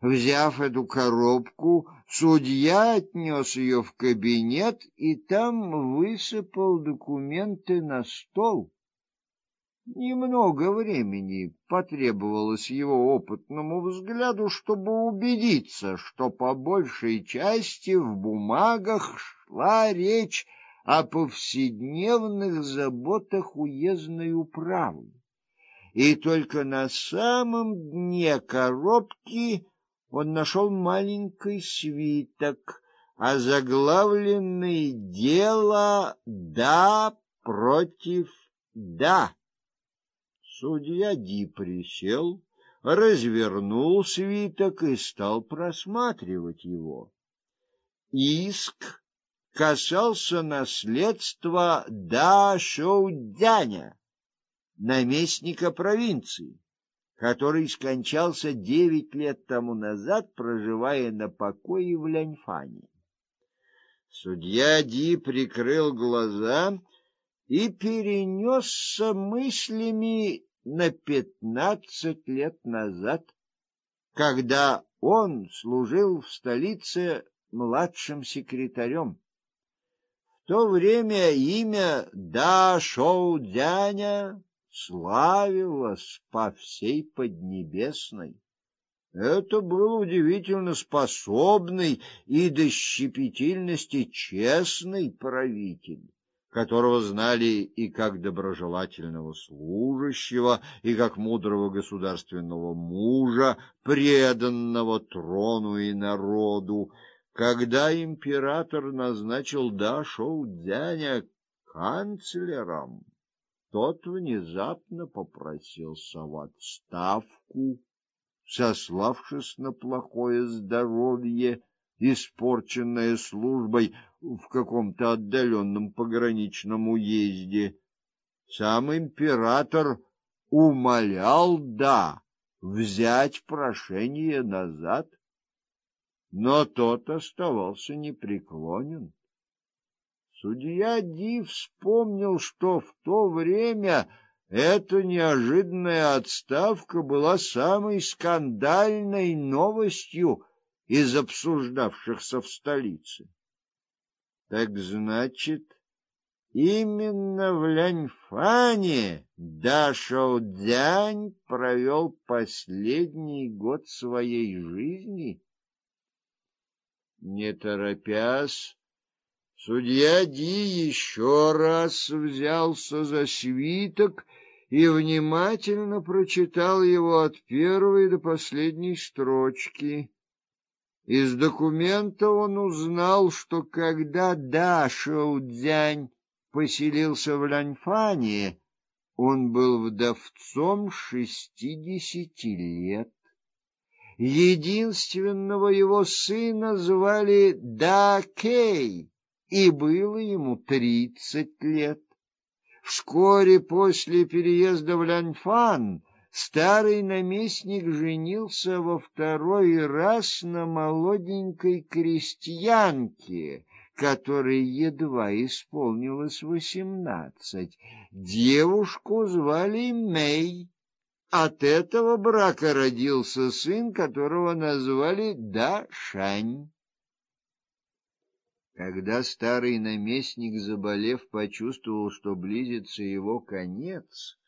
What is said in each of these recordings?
Взяв эту коробку, судья отнес ее в кабинет и там высыпал документы на стол. Немного времени потребовалось его опытному взгляду, чтобы убедиться, что по большей части в бумагах шла речь о повседневных заботах уездной управы. И только на самом дне коробки он нашел маленький свиток, озаглавленный «Дело да против да». Судья Ди присел, развернул свиток и стал просматривать его. Иск касался наследства Да Шоудяня, наместника провинции, который скончался девять лет тому назад, проживая на покое в Ляньфане. Судья Ди прикрыл глаза и перенесся мыслями на пятнадцать лет назад, когда он служил в столице младшим секретарем. В то время имя Да Шоу Дзяня славилось по всей Поднебесной. Это был удивительно способный и до щепетильности честный правитель которого знали и как доброжелательного служащего, и как мудрого государственного мужа, преданного трону и народу. Когда император назначил Дашоу Дзяня канцлером, тот внезапно попросился в отставку, сославшись на плохое здоровье испорченная службой в каком-то отдаленном пограничном уезде. Сам император умолял да взять прошение назад, но тот оставался непреклонен. Судья Ди вспомнил, что в то время эта неожиданная отставка была самой скандальной новостью из обсуждавшихся в столице. Так значит, именно в Ляньфане Дашоу Дзянь провел последний год своей жизни. Не торопясь, судья Ди еще раз взялся за свиток и внимательно прочитал его от первой до последней строчки. Из документа он узнал, что когда Да Шоудзянь поселился в Ляньфане, он был вдовцом шестидесяти лет. Единственного его сына звали Да Кей, и было ему тридцать лет. Вскоре после переезда в Ляньфан старый наместник женился во второй раз на молоденькой крестьянке, которой едва исполнилось восемнадцать. Девушку звали Мэй. От этого брака родился сын, которого назвали Дашань. Когда старый наместник, заболев, почувствовал, что близится его конец,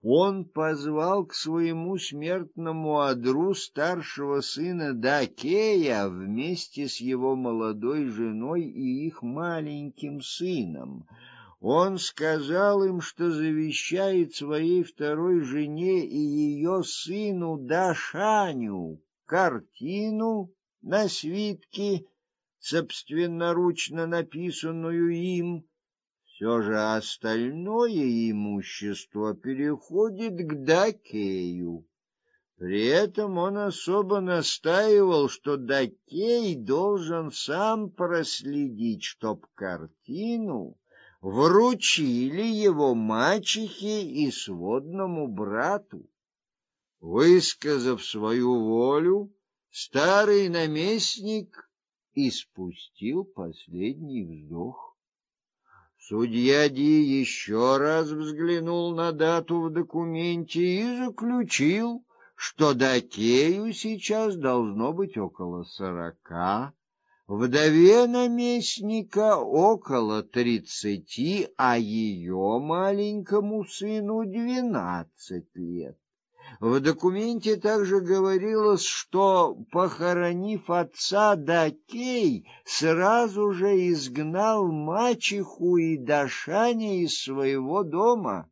он позвал к своему смертному одру старшего сына Дакея вместе с его молодой женой и их маленьким сыном. Он сказал им, что завещает своей второй жене и ее сыну Дашаню картину на свитке, собственноручно написанную им, все же остальное имущество переходит к Дакею. При этом он особо настаивал, что Дакей должен сам проследить, чтоб картину вручили его мачехе и сводному брату. Высказав свою волю, старый наместник испустил последний вздох. Судья Ди еще раз взглянул на дату в документе и заключил, что Дакею сейчас должно быть около сорока, вдове наместника около тридцати, а ее маленькому сыну двенадцать лет. В документе также говорилось, что, похоронив отца, Дакей сразу же изгнал мачеху и Дашаня из своего дома.